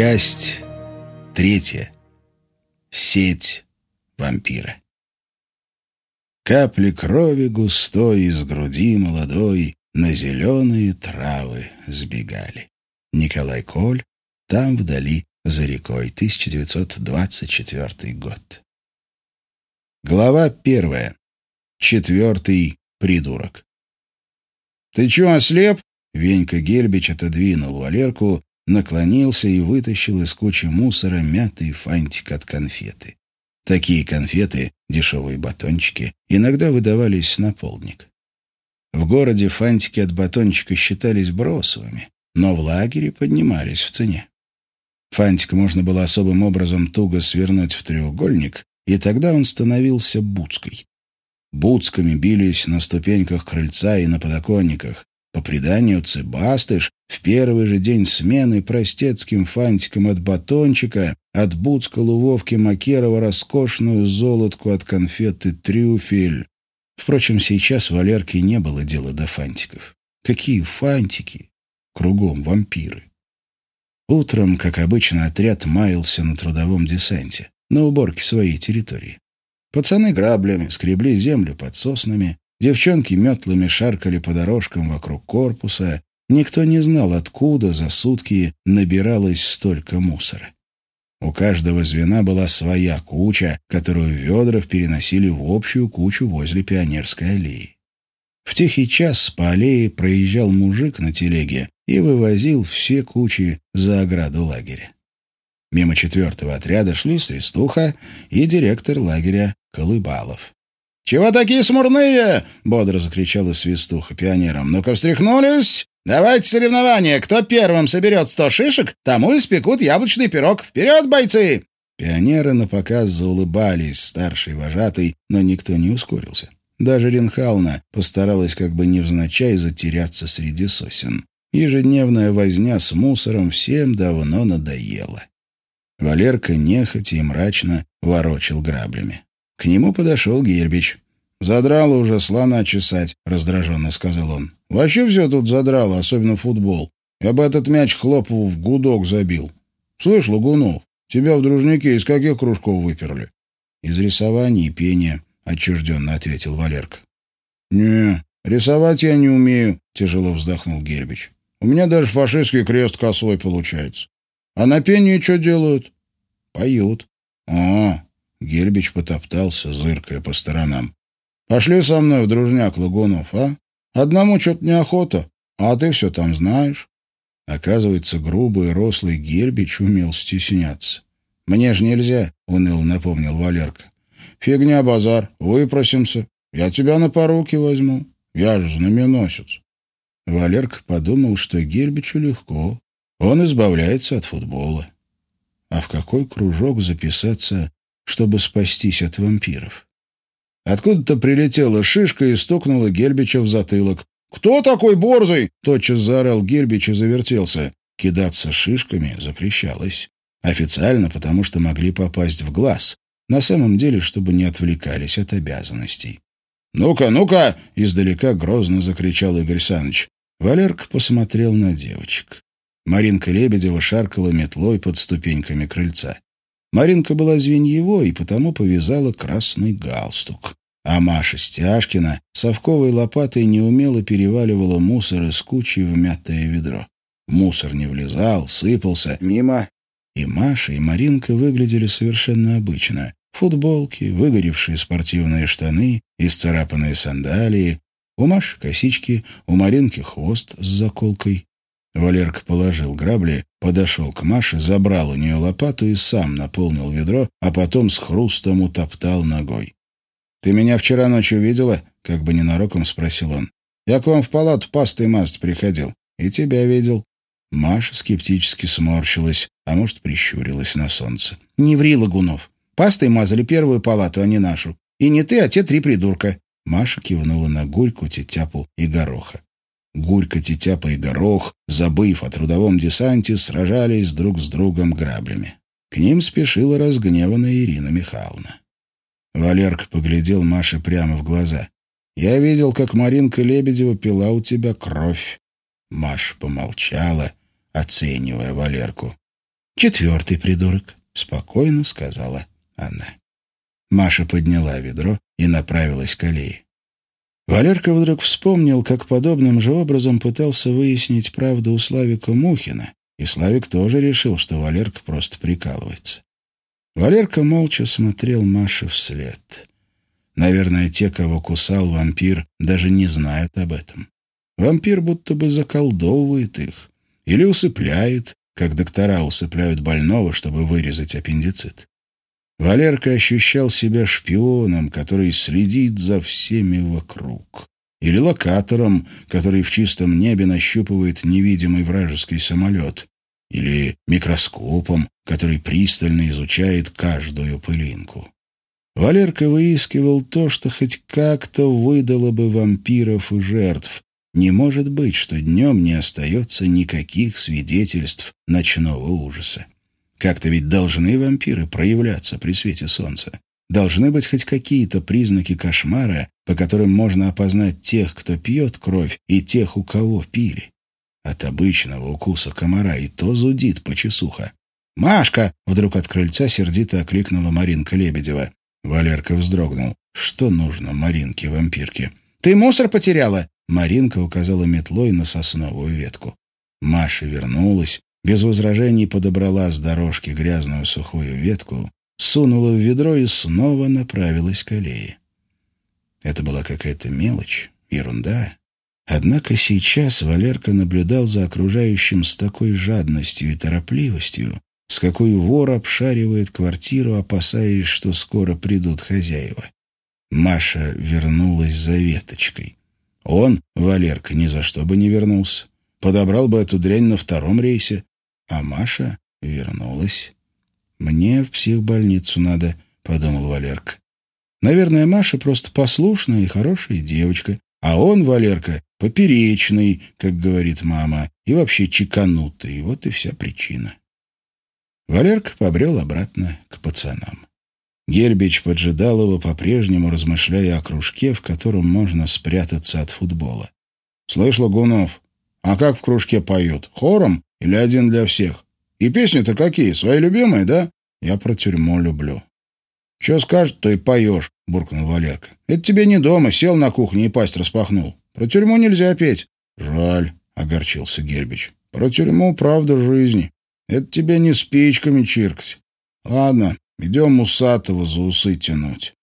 Часть третья. Сеть вампира. Капли крови густой из груди молодой на зеленые травы сбегали. Николай Коль, там вдали, за рекой, 1924 год. Глава первая. Четвертый придурок. «Ты чё, ослеп?» Венька Гельбич отодвинул Валерку, наклонился и вытащил из кучи мусора мятый фантик от конфеты. Такие конфеты, дешевые батончики, иногда выдавались на полдник. В городе фантики от батончика считались бросовыми, но в лагере поднимались в цене. Фантик можно было особым образом туго свернуть в треугольник, и тогда он становился буцкой. Буцками бились на ступеньках крыльца и на подоконниках, по преданию, Цыбастыш в первый же день смены простецким фантиком от батончика отбуцкал у Вовки Макерова роскошную золотку от конфеты «Трюфель». Впрочем, сейчас Валерке не было дела до фантиков. Какие фантики? Кругом вампиры. Утром, как обычно, отряд маялся на трудовом десанте, на уборке своей территории. Пацаны граблями скребли землю под соснами, Девчонки метлами шаркали по дорожкам вокруг корпуса. Никто не знал, откуда за сутки набиралось столько мусора. У каждого звена была своя куча, которую в ведрах переносили в общую кучу возле Пионерской аллеи. В тихий час по аллее проезжал мужик на телеге и вывозил все кучи за ограду лагеря. Мимо четвертого отряда шли Свистуха и директор лагеря Колыбалов. «Чего такие смурные?» — бодро закричала свистуха пионерам. «Ну-ка встряхнулись! Давайте соревнования. Кто первым соберет сто шишек, тому испекут яблочный пирог. Вперед, бойцы!» Пионеры напоказ заулыбались старший вожатый, но никто не ускорился. Даже Ренхална постаралась как бы невзначай затеряться среди сосен. Ежедневная возня с мусором всем давно надоела. Валерка нехотя и мрачно ворочил граблями. К нему подошел Гербич. «Задрало уже слона чесать», — раздраженно сказал он. «Вообще все тут задрало, особенно футбол. Я бы этот мяч хлопу в гудок забил. Слышь, Лагунов, тебя в дружнике из каких кружков выперли?» «Из рисования и пения», — отчужденно ответил Валерка. «Не, рисовать я не умею», — тяжело вздохнул Гербич. «У меня даже фашистский крест косой получается. А на пении что делают?» «Поют». «А, Гельбич потоптался, зыркая по сторонам. «Пошли со мной в дружняк, Лагунов, а? Одному что-то неохота, а ты все там знаешь». Оказывается, грубый, рослый Гельбич умел стесняться. «Мне же нельзя», — уныл напомнил Валерка. «Фигня, базар, выпросимся. Я тебя на поруки возьму. Я же знаменосец». Валерка подумал, что Гельбичу легко. Он избавляется от футбола. А в какой кружок записаться чтобы спастись от вампиров. Откуда-то прилетела шишка и стукнула Гельбича в затылок. «Кто такой борзый?» — тотчас заорал Гельбич и завертелся. Кидаться шишками запрещалось. Официально, потому что могли попасть в глаз. На самом деле, чтобы не отвлекались от обязанностей. «Ну-ка, ну-ка!» — издалека грозно закричал Игорь Саныч. Валерка посмотрел на девочек. Маринка Лебедева шаркала метлой под ступеньками крыльца. Маринка была звеньевой и потому повязала красный галстук. А Маша Стяжкина совковой лопатой неумело переваливала мусор из кучи в мятое ведро. Мусор не влезал, сыпался мимо. И Маша, и Маринка выглядели совершенно обычно. Футболки, выгоревшие спортивные штаны, исцарапанные сандалии. У Маши косички, у Маринки хвост с заколкой. Валерка положил грабли, подошел к Маше, забрал у нее лопату и сам наполнил ведро, а потом с хрустом утоптал ногой. «Ты меня вчера ночью видела?» — как бы ненароком спросил он. «Я к вам в палату пастой масть приходил. И тебя видел». Маша скептически сморщилась, а может, прищурилась на солнце. «Не ври, Лагунов. Пастой мазали первую палату, а не нашу. И не ты, а те три придурка». Маша кивнула на Гульку, Тетяпу и Гороха. Гурька, Тетяпа и Горох, забыв о трудовом десанте, сражались друг с другом граблями. К ним спешила разгневанная Ирина Михайловна. Валерка поглядел Маше прямо в глаза. «Я видел, как Маринка Лебедева пила у тебя кровь». Маша помолчала, оценивая Валерку. четвертый придурок», — спокойно сказала она. Маша подняла ведро и направилась к аллее. Валерка вдруг вспомнил, как подобным же образом пытался выяснить правду у Славика Мухина, и Славик тоже решил, что Валерка просто прикалывается. Валерка молча смотрел Маше вслед. Наверное, те, кого кусал вампир, даже не знают об этом. Вампир будто бы заколдовывает их или усыпляет, как доктора усыпляют больного, чтобы вырезать аппендицит. Валерка ощущал себя шпионом, который следит за всеми вокруг. Или локатором, который в чистом небе нащупывает невидимый вражеский самолет. Или микроскопом, который пристально изучает каждую пылинку. Валерка выискивал то, что хоть как-то выдало бы вампиров и жертв. Не может быть, что днем не остается никаких свидетельств ночного ужаса. Как-то ведь должны вампиры проявляться при свете солнца. Должны быть хоть какие-то признаки кошмара, по которым можно опознать тех, кто пьет кровь, и тех, у кого пили. От обычного укуса комара и то зудит почесуха. «Машка!» — вдруг от крыльца сердито окликнула Маринка Лебедева. Валерка вздрогнул. «Что нужно Маринке-вампирке?» «Ты мусор потеряла!» Маринка указала метлой на сосновую ветку. Маша вернулась, без возражений подобрала с дорожки грязную сухую ветку, сунула в ведро и снова направилась к аллее. Это была какая-то мелочь, ерунда. Однако сейчас Валерка наблюдал за окружающим с такой жадностью и торопливостью, с какой вор обшаривает квартиру, опасаясь, что скоро придут хозяева. Маша вернулась за веточкой. Он, Валерка, ни за что бы не вернулся. Подобрал бы эту дрянь на втором рейсе. А Маша вернулась. «Мне в психбольницу надо», — подумал Валерка. «Наверное, Маша просто послушная и хорошая девочка, а он, Валерка, поперечный, как говорит мама, и вообще чеканутый. Вот и вся причина». Валерка побрел обратно к пацанам. Гербич поджидал его, по-прежнему размышляя о кружке, в котором можно спрятаться от футбола. «Слышь, Лагунов, а как в кружке поют? Хором или один для всех? И песни-то какие? Свои любимые, да? Я про тюрьму люблю». «Че скажет, то и поешь», — буркнул Валерка. «Это тебе не дома, сел на кухне и пасть распахнул. Про тюрьму нельзя петь». «Жаль», — огорчился Гербич. «Про тюрьму правда жизни. Это тебе не спичками чиркать. Ладно, идем Усатого за усы тянуть».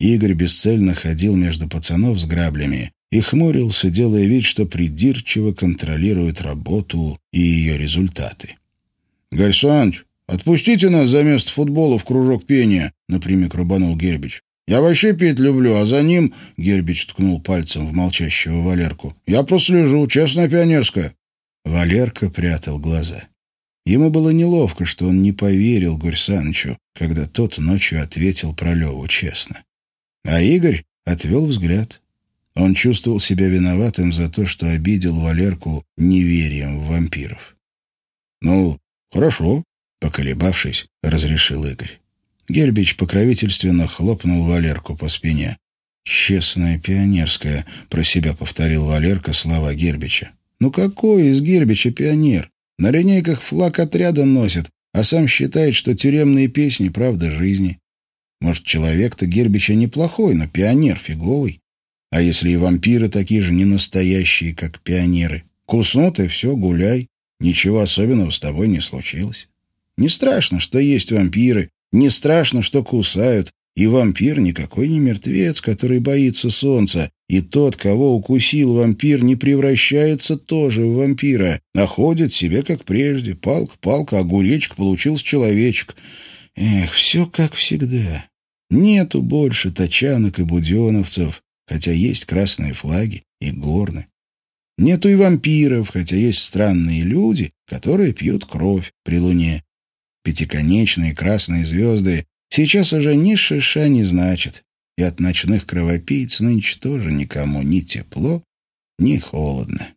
Игорь бесцельно ходил между пацанов с граблями и хмурился, делая вид, что придирчиво контролирует работу и ее результаты. «Гарь отпустите нас за место футбола в кружок пения», — напрямик рубанул Гербич. «Я вообще петь люблю, а за ним...» — Гербич ткнул пальцем в молчащего Валерку. «Я прослежу, честная пионерская». Валерка прятал глаза. Ему было неловко, что он не поверил Гурь когда тот ночью ответил про Леву честно. А Игорь отвел взгляд. Он чувствовал себя виноватым за то, что обидел Валерку неверием в вампиров. «Ну, хорошо», — поколебавшись, разрешил Игорь. Гербич покровительственно хлопнул Валерку по спине. «Честная пионерская», — про себя повторил Валерка слова Гербича. «Ну какой из Гербича пионер? На линейках флаг отряда носит, а сам считает, что тюремные песни — правда жизни. Может, человек-то Гербича неплохой, но пионер фиговый. А если и вампиры такие же ненастоящие, как пионеры? Куснут, и все, гуляй. Ничего особенного с тобой не случилось. Не страшно, что есть вампиры, не страшно, что кусают, и вампир никакой не мертвец, который боится солнца. И тот, кого укусил вампир, не превращается тоже в вампира, а ходит себе как прежде. Палка, палка, огуречек, получился человечек. Эх, все как всегда. Нету больше тачанок и буденовцев, хотя есть красные флаги и горны. Нету и вампиров, хотя есть странные люди, которые пьют кровь при луне. Пятиконечные красные звезды Сейчас уже ни шиша не значит, и от ночных кровопийц нынче тоже никому ни тепло, ни холодно.